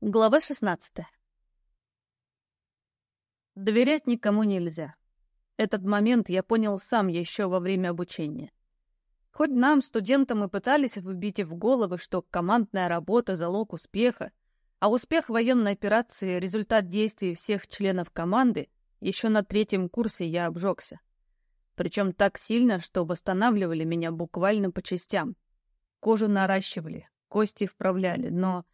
Глава 16. Доверять никому нельзя. Этот момент я понял сам еще во время обучения. Хоть нам, студентам, и пытались вбить в головы, что командная работа — залог успеха, а успех военной операции — результат действий всех членов команды, еще на третьем курсе я обжегся. Причем так сильно, что восстанавливали меня буквально по частям. Кожу наращивали, кости вправляли, но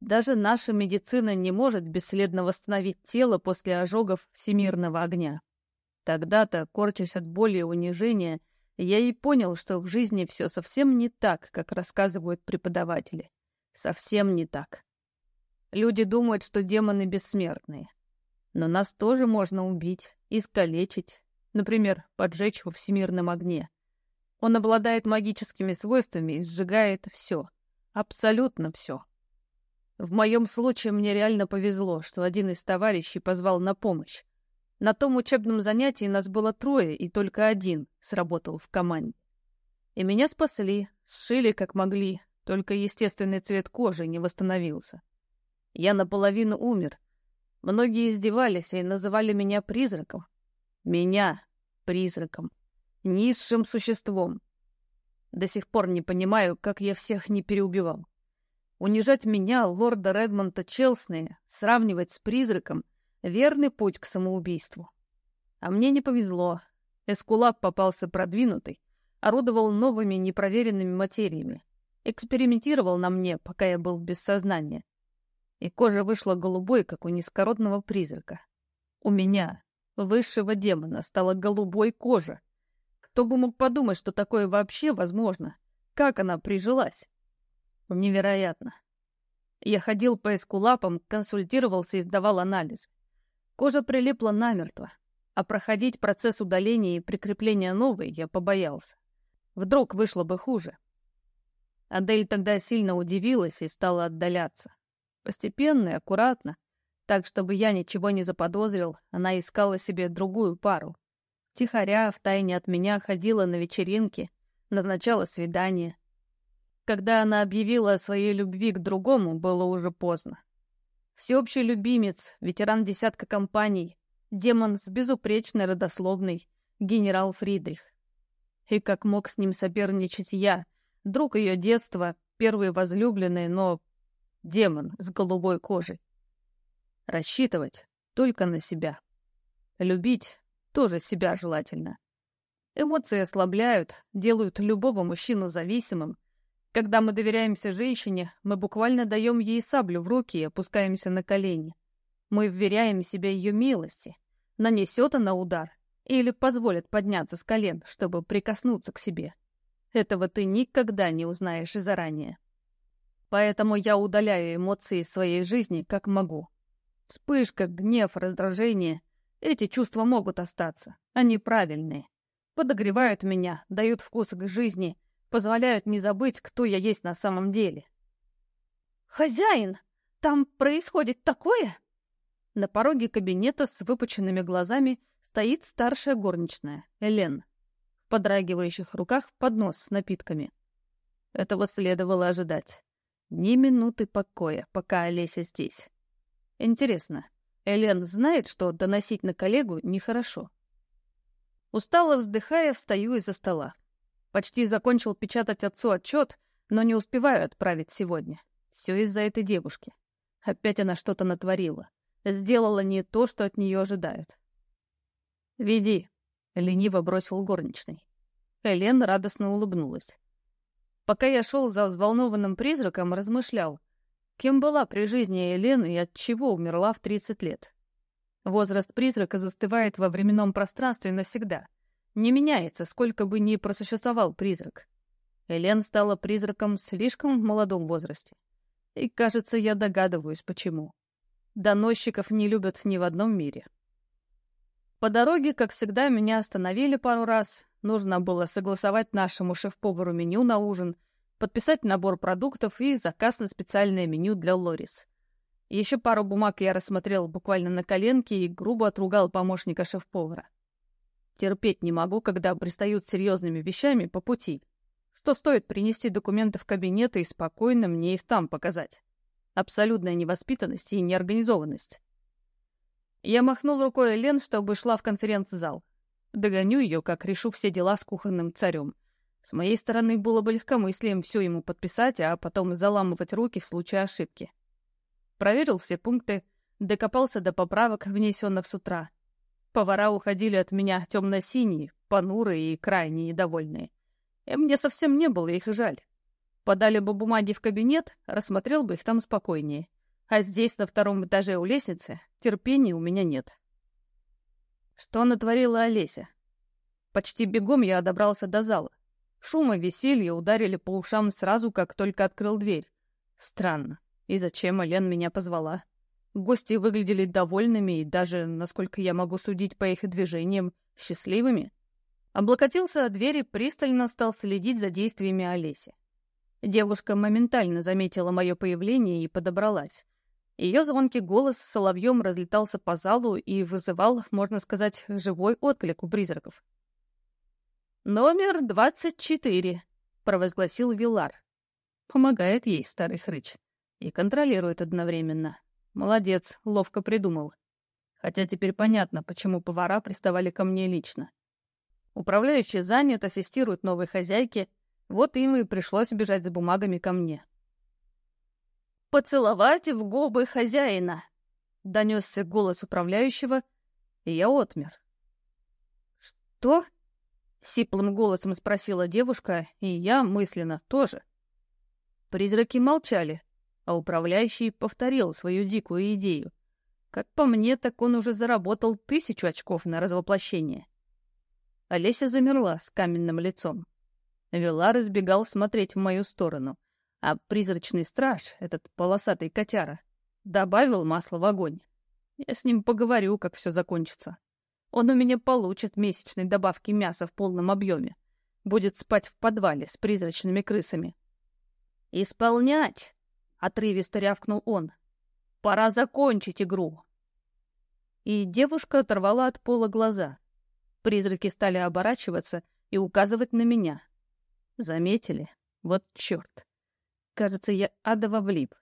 даже наша медицина не может бесследно восстановить тело после ожогов всемирного огня. Тогда-то, корчась от боли и унижения, я и понял, что в жизни все совсем не так, как рассказывают преподаватели. Совсем не так. Люди думают, что демоны бессмертные. Но нас тоже можно убить, искалечить, например, поджечь во всемирном огне. Он обладает магическими свойствами и сжигает все. Абсолютно все. В моем случае мне реально повезло, что один из товарищей позвал на помощь. На том учебном занятии нас было трое, и только один сработал в команде. И меня спасли, сшили как могли, только естественный цвет кожи не восстановился. Я наполовину умер. Многие издевались и называли меня призраком. Меня призраком. Низшим существом. До сих пор не понимаю, как я всех не переубивал. Унижать меня, лорда Редмонта Челсни, сравнивать с призраком — верный путь к самоубийству. А мне не повезло. Эскулап попался продвинутый, орудовал новыми непроверенными материями, экспериментировал на мне, пока я был без сознания. И кожа вышла голубой, как у низкородного призрака. У меня, высшего демона, стала голубой кожа. Кто бы мог подумать, что такое вообще возможно? Как она прижилась? Невероятно. Я ходил по эскулапам, консультировался и сдавал анализ. Кожа прилипла намертво, а проходить процесс удаления и прикрепления новой я побоялся. Вдруг вышло бы хуже. Адель тогда сильно удивилась и стала отдаляться. Постепенно и аккуратно, так, чтобы я ничего не заподозрил, она искала себе другую пару. Тихоря, втайне от меня, ходила на вечеринки, назначала свидания, когда она объявила о своей любви к другому, было уже поздно. Всеобщий любимец, ветеран десятка компаний, демон с безупречной родословной, генерал Фридрих. И как мог с ним соперничать я, друг ее детства, первый возлюбленный, но демон с голубой кожей. Рассчитывать только на себя. Любить тоже себя желательно. Эмоции ослабляют, делают любого мужчину зависимым, когда мы доверяемся женщине, мы буквально даем ей саблю в руки и опускаемся на колени. Мы вверяем себя ее милости. Нанесет она удар или позволит подняться с колен, чтобы прикоснуться к себе. Этого ты никогда не узнаешь заранее. Поэтому я удаляю эмоции из своей жизни как могу. Вспышка, гнев, раздражение — эти чувства могут остаться. Они правильные. Подогревают меня, дают вкус к жизни — позволяют не забыть, кто я есть на самом деле. «Хозяин, там происходит такое?» На пороге кабинета с выпученными глазами стоит старшая горничная, Элен. В подрагивающих руках поднос с напитками. Этого следовало ожидать. Ни минуты покоя, пока Олеся здесь. Интересно, Элен знает, что доносить на коллегу нехорошо? Устало вздыхая, встаю из-за стола. Почти закончил печатать отцу отчет, но не успеваю отправить сегодня. Все из-за этой девушки. Опять она что-то натворила. Сделала не то, что от нее ожидают. «Веди», — лениво бросил горничный. Элен радостно улыбнулась. Пока я шел за взволнованным призраком, размышлял, кем была при жизни Элен и от чего умерла в 30 лет. Возраст призрака застывает во временном пространстве навсегда — не меняется, сколько бы ни просуществовал призрак. Элен стала призраком слишком в молодом возрасте. И, кажется, я догадываюсь, почему. Доносчиков не любят ни в одном мире. По дороге, как всегда, меня остановили пару раз. Нужно было согласовать нашему шеф-повару меню на ужин, подписать набор продуктов и заказ на специальное меню для Лорис. Еще пару бумаг я рассмотрел буквально на коленке и грубо отругал помощника шеф-повара. Терпеть не могу, когда пристают серьезными вещами по пути. Что стоит принести документы в кабинет и спокойно мне их там показать? Абсолютная невоспитанность и неорганизованность. Я махнул рукой Лен, чтобы шла в конференц-зал. Догоню ее, как решу все дела с кухонным царем. С моей стороны было бы легкомыслием все ему подписать, а потом заламывать руки в случае ошибки. Проверил все пункты, докопался до поправок, внесенных с утра. Повара уходили от меня темно-синие, понурые и крайне недовольные. И мне совсем не было их жаль. Подали бы бумаги в кабинет, рассмотрел бы их там спокойнее. А здесь, на втором этаже у лестницы, терпения у меня нет. Что натворила Олеся? Почти бегом я добрался до зала. Шум и веселье ударили по ушам сразу, как только открыл дверь. Странно. И зачем Элен меня позвала? Гости выглядели довольными и даже, насколько я могу судить по их движениям, счастливыми. Облокотился от двери, пристально стал следить за действиями Олеси. Девушка моментально заметила мое появление и подобралась. Ее звонкий голос соловьем разлетался по залу и вызывал, можно сказать, живой отклик у призраков. «Номер двадцать четыре», — провозгласил Вилар. Помогает ей старый хрыч. И контролирует одновременно. Молодец, ловко придумал. Хотя теперь понятно, почему повара приставали ко мне лично. Управляющий занят, ассистирует новой хозяйке, вот им и пришлось бежать с бумагами ко мне. «Поцеловать в губы хозяина!» — донесся голос управляющего, и я отмер. «Что?» — сиплым голосом спросила девушка, и я мысленно тоже. Призраки молчали, а управляющий повторил свою дикую идею. Как по мне, так он уже заработал тысячу очков на развоплощение. Олеся замерла с каменным лицом. Велар избегал смотреть в мою сторону, а призрачный страж, этот полосатый котяра, добавил масло в огонь. Я с ним поговорю, как все закончится. Он у меня получит месячной добавки мяса в полном объеме. Будет спать в подвале с призрачными крысами. «Исполнять!» — отрывисто рявкнул он. «Пора закончить игру!» И девушка оторвала от пола глаза. Призраки стали оборачиваться и указывать на меня. Заметили? Вот черт. Кажется, я адово влип.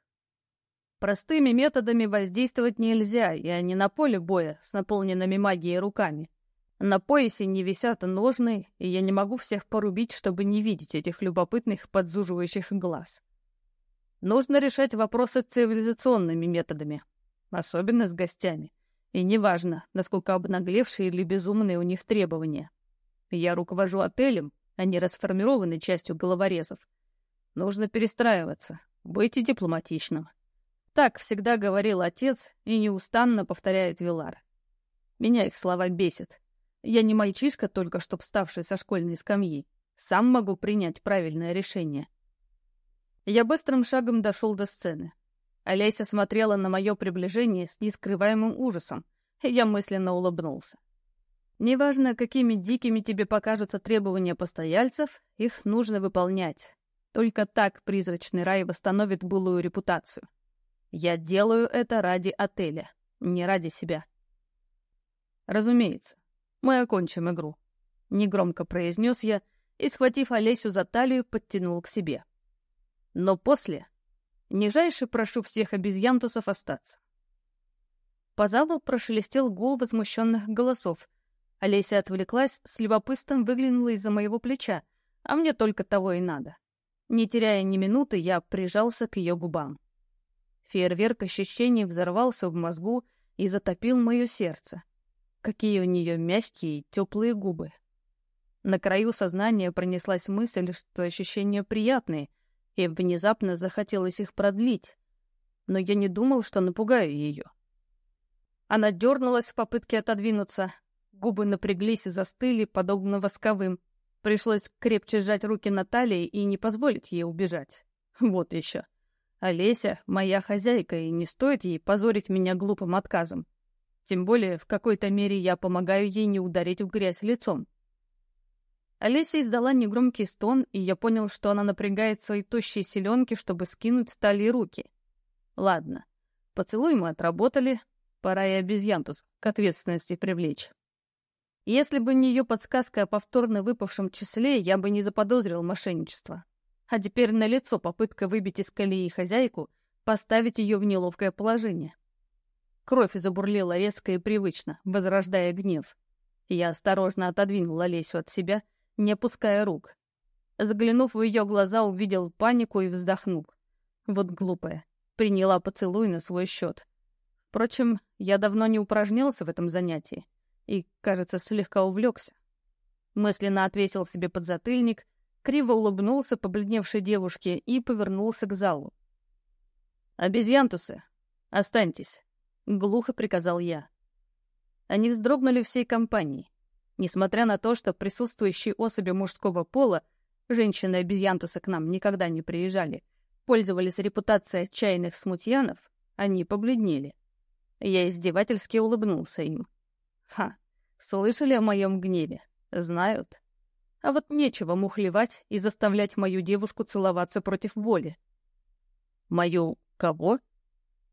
Простыми методами воздействовать нельзя, я не на поле боя с наполненными магией руками. На поясе не висят ножны, и я не могу всех порубить, чтобы не видеть этих любопытных подзуживающих глаз. Нужно решать вопросы цивилизационными методами, особенно с гостями. И неважно, насколько обнаглевшие или безумные у них требования. Я руковожу отелем, а не расформированной частью головорезов. Нужно перестраиваться, быть дипломатичным. Так всегда говорил отец и неустанно повторяет Вилар. Меня их слова бесит. Я не мальчишка, только что вставший со школьной скамьи. Сам могу принять правильное решение. Я быстрым шагом дошел до сцены. Олеся смотрела на мое приближение с нескрываемым ужасом, и я мысленно улыбнулся. Неважно, какими дикими тебе покажутся требования постояльцев, их нужно выполнять. Только так призрачный рай восстановит былую репутацию. Я делаю это ради отеля, не ради себя. Разумеется, мы окончим игру. Негромко произнес я и, схватив Олесю за талию, подтянул к себе. Но после Нижайше прошу всех обезьянтусов остаться. По залу прошелестел гул возмущенных голосов. Олеся отвлеклась, с любопытством выглянула из-за моего плеча, а мне только того и надо. Не теряя ни минуты, я прижался к ее губам. Фейерверк ощущений взорвался в мозгу и затопил мое сердце. Какие у нее мягкие теплые губы. На краю сознания пронеслась мысль, что ощущения приятные, и внезапно захотелось их продлить. Но я не думал, что напугаю ее. Она дернулась в попытке отодвинуться. Губы напряглись и застыли, подобно восковым. Пришлось крепче сжать руки Натальи и не позволить ей убежать. Вот еще. Олеся — моя хозяйка, и не стоит ей позорить меня глупым отказом. Тем более, в какой-то мере я помогаю ей не ударить в грязь лицом. Олеся издала негромкий стон, и я понял, что она напрягает свои тощие селенки, чтобы скинуть стали руки. Ладно, поцелуй мы отработали, пора и обезьянтус к ответственности привлечь. Если бы не ее подсказка о повторно выпавшем числе, я бы не заподозрил мошенничество. А теперь налицо попытка выбить из колеи хозяйку, поставить ее в неловкое положение. Кровь забурлила резко и привычно, возрождая гнев. Я осторожно отодвинул Олесю от себя, не опуская рук. Заглянув в ее глаза, увидел панику и вздохнул. Вот глупая. Приняла поцелуй на свой счет. Впрочем, я давно не упражнялся в этом занятии и, кажется, слегка увлекся. Мысленно отвесил себе подзатыльник, криво улыбнулся побледневшей девушке и повернулся к залу. «Обезьянтусы, останьтесь», — глухо приказал я. Они вздрогнули всей компанией. Несмотря на то, что присутствующие особи мужского пола, женщины-обезьянтусы к нам никогда не приезжали, пользовались репутацией отчаянных смутьянов, они побледнели. Я издевательски улыбнулся им. Ха, слышали о моем гневе? Знают. А вот нечего мухлевать и заставлять мою девушку целоваться против воли. Мою кого?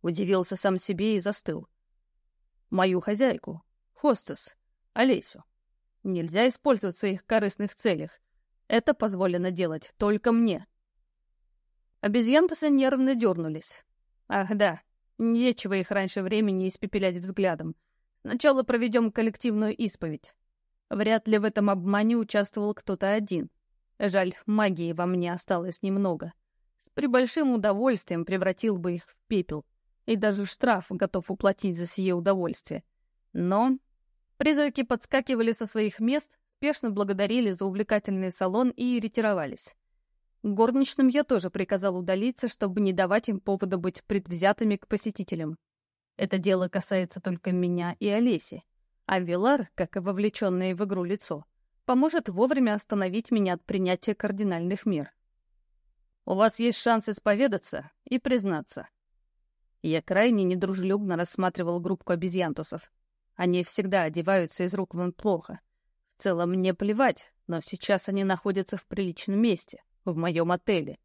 Удивился сам себе и застыл. Мою хозяйку, хостес, Олесю. Нельзя использовать в своих корыстных целях. Это позволено делать только мне. Обезьянтосы нервно дернулись. Ах да, нечего их раньше времени испепелять взглядом. Сначала проведем коллективную исповедь. Вряд ли в этом обмане участвовал кто-то один. Жаль, магии во мне осталось немного. С прибольшим удовольствием превратил бы их в пепел. И даже штраф готов уплатить за сие удовольствие. Но призраки подскакивали со своих мест, спешно благодарили за увлекательный салон и ретировались. Горничным я тоже приказал удалиться, чтобы не давать им повода быть предвзятыми к посетителям. Это дело касается только меня и Олеси. А Вилар, как и вовлеченное в игру лицо, поможет вовремя остановить меня от принятия кардинальных мер. У вас есть шанс исповедаться и признаться. Я крайне недружелюбно рассматривал группку обезьянтусов. Они всегда одеваются из рук вон плохо. В целом мне плевать, но сейчас они находятся в приличном месте, в моем отеле.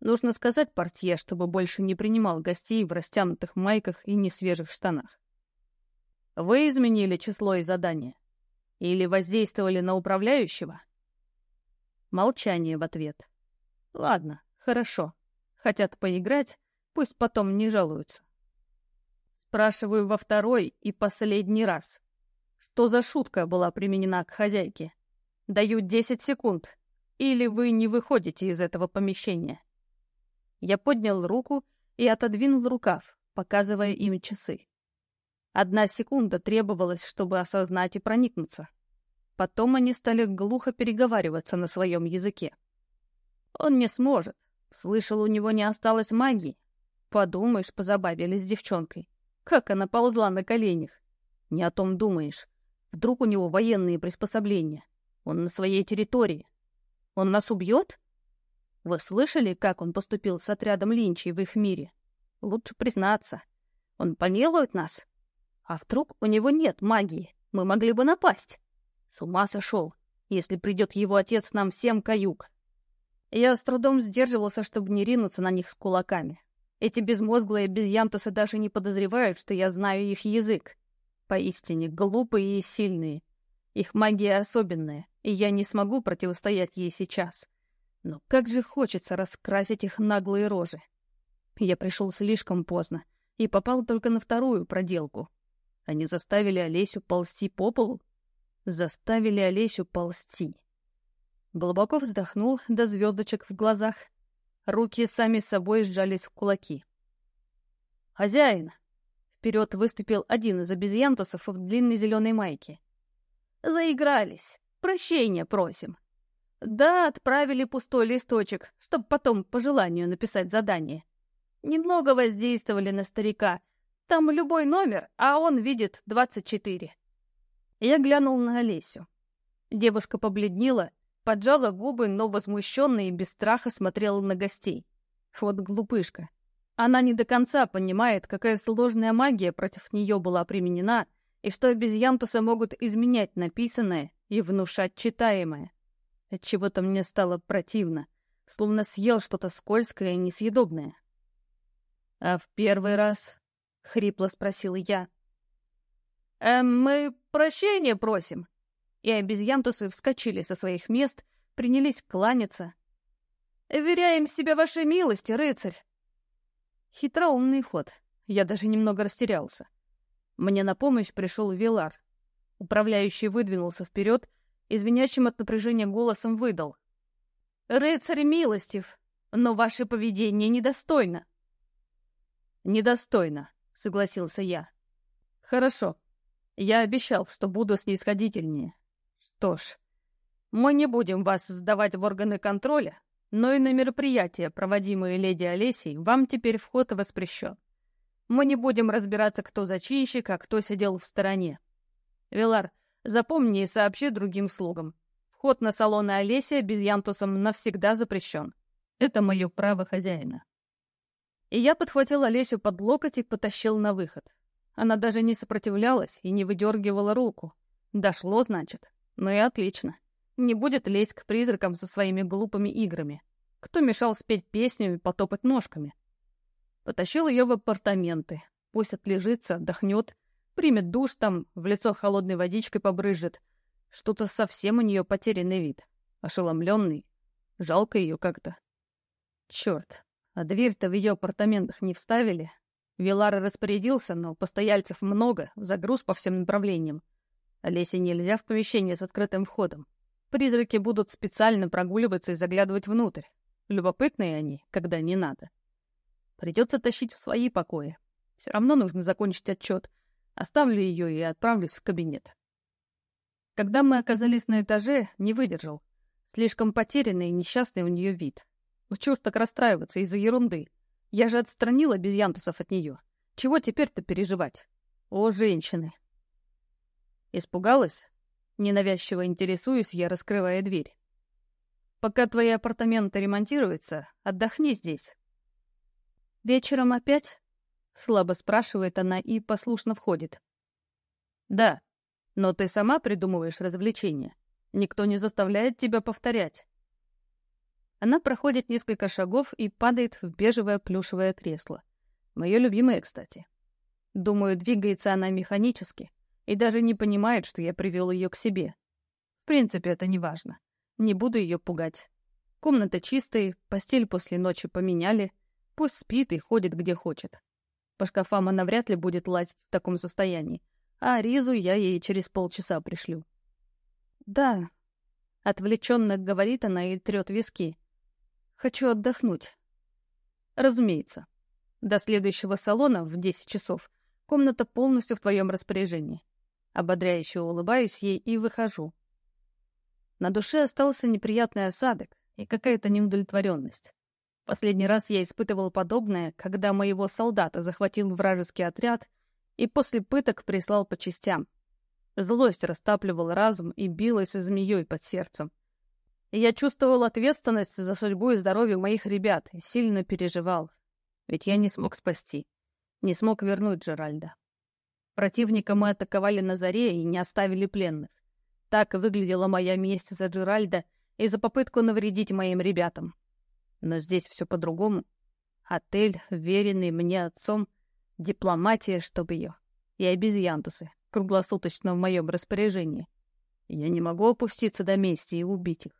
Нужно сказать портье, чтобы больше не принимал гостей в растянутых майках и несвежих штанах. Вы изменили число и задание? Или воздействовали на управляющего? Молчание в ответ. Ладно, хорошо. Хотят поиграть, пусть потом не жалуются. Спрашиваю во второй и последний раз. Что за шутка была применена к хозяйке? Даю 10 секунд. Или вы не выходите из этого помещения? Я поднял руку и отодвинул рукав, показывая им часы. Одна секунда требовалась, чтобы осознать и проникнуться. Потом они стали глухо переговариваться на своем языке. Он не сможет. Слышал, у него не осталось магии. Подумаешь, позабавились с девчонкой. Как она ползла на коленях. Не о том думаешь. Вдруг у него военные приспособления. Он на своей территории. Он нас убьет? Вы слышали, как он поступил с отрядом линчей в их мире? Лучше признаться. Он помилует нас? А вдруг у него нет магии? Мы могли бы напасть. С ума сошел. Если придет его отец, нам всем каюк. Я с трудом сдерживался, чтобы не ринуться на них с кулаками. Эти безмозглые обезьянтусы даже не подозревают, что я знаю их язык. Поистине глупые и сильные. Их магия особенная, и я не смогу противостоять ей сейчас. Но как же хочется раскрасить их наглые рожи. Я пришел слишком поздно и попал только на вторую проделку — они заставили Олесю ползти по полу? Заставили Олесю ползти. Глубоко вздохнул до звездочек в глазах. Руки сами собой сжались в кулаки. «Хозяин!» Вперед выступил один из обезьянтусов в длинной зеленой майке. «Заигрались. Прощения просим. Да, отправили пустой листочек, чтобы потом по желанию написать задание. Немного воздействовали на старика, там любой номер, а он видит 24. Я глянул на Олесю. Девушка побледнела, поджала губы, но возмущенно и без страха смотрела на гостей. Вот глупышка. Она не до конца понимает, какая сложная магия против нее была применена, и что обезьянтусы могут изменять написанное и внушать читаемое. Отчего-то мне стало противно, словно съел что-то скользкое и несъедобное. А в первый раз — хрипло спросил я. «Эм, мы прощения просим». И обезьянтусы вскочили со своих мест, принялись кланяться. «Веряем себя вашей милости, рыцарь!» Хитроумный ход. Я даже немного растерялся. Мне на помощь пришел Вилар. Управляющий выдвинулся вперед и звенящим от напряжения голосом выдал. «Рыцарь милостив, но ваше поведение недостойно». «Недостойно», — согласился я. «Хорошо. Я обещал, что буду снисходительнее. Что ж, мы не будем вас сдавать в органы контроля, но и на мероприятия, проводимые леди Олесей, вам теперь вход воспрещен. Мы не будем разбираться, кто зачинщик, а кто сидел в стороне. Вилар, запомни и сообщи другим слугам. Вход на салоны Олесия без Янтусом навсегда запрещен. Это мое право хозяина. И я подхватил Олесю под локоть и потащил на выход. Она даже не сопротивлялась и не выдергивала руку. Дошло, значит. Ну и отлично. Не будет лезть к призракам со своими глупыми играми. Кто мешал спеть песню и потопать ножками? Потащил ее в апартаменты. Пусть отлежится, отдохнет, примет душ там, в лицо холодной водичкой побрызжет. Что-то совсем у нее потерянный вид. Ошеломленный. Жалко ее как-то. Черт, а дверь-то в ее апартаментах не вставили. Вилар распорядился, но постояльцев много, загруз по всем направлениям. Олесе нельзя в помещение с открытым входом. Призраки будут специально прогуливаться и заглядывать внутрь. Любопытные они, когда не надо. Придется тащить в свои покои. Все равно нужно закончить отчет. Оставлю ее и отправлюсь в кабинет. Когда мы оказались на этаже, не выдержал. Слишком потерянный и несчастный у нее вид. Ну чего так расстраиваться из-за ерунды? Я же отстранила безьянтусов от нее. Чего теперь-то переживать? О, женщины! Испугалась? Ненавязчиво интересуюсь я, раскрывая дверь. Пока твои апартаменты ремонтируются, отдохни здесь. Вечером опять? Слабо спрашивает она и послушно входит. Да, но ты сама придумываешь развлечения. Никто не заставляет тебя повторять. Она проходит несколько шагов и падает в бежевое плюшевое кресло. Мое любимое, кстати. Думаю, двигается она механически, и даже не понимает, что я привел ее к себе. В принципе, это не важно. Не буду ее пугать. Комната чистая, постель после ночи поменяли. Пусть спит и ходит где хочет. По шкафам она вряд ли будет лазить в таком состоянии. А Ризу я ей через полчаса пришлю. «Да», — отвлеченно говорит она и трет виски. «Хочу отдохнуть». «Разумеется. До следующего салона в 10 часов комната полностью в твоем распоряжении. Ободряюще улыбаюсь ей и выхожу. На душе остался неприятный осадок и какая-то неудовлетворенность. Последний раз я испытывал подобное, когда моего солдата захватил вражеский отряд и после пыток прислал по частям. Злость растапливала разум и билась змеей под сердцем. я чувствовал ответственность за судьбу и здоровье моих ребят и сильно переживал. Ведь я не смог спасти, не смог вернуть Джеральда. Противника мы атаковали на заре и не оставили пленных. Так выглядела моя месть за Джеральда и за попытку навредить моим ребятам. Но здесь все по-другому. Отель, веренный мне отцом, дипломатия, чтобы ее, и обезьянтусы, круглосуточно в моем распоряжении. Я не могу опуститься до мести и убить их.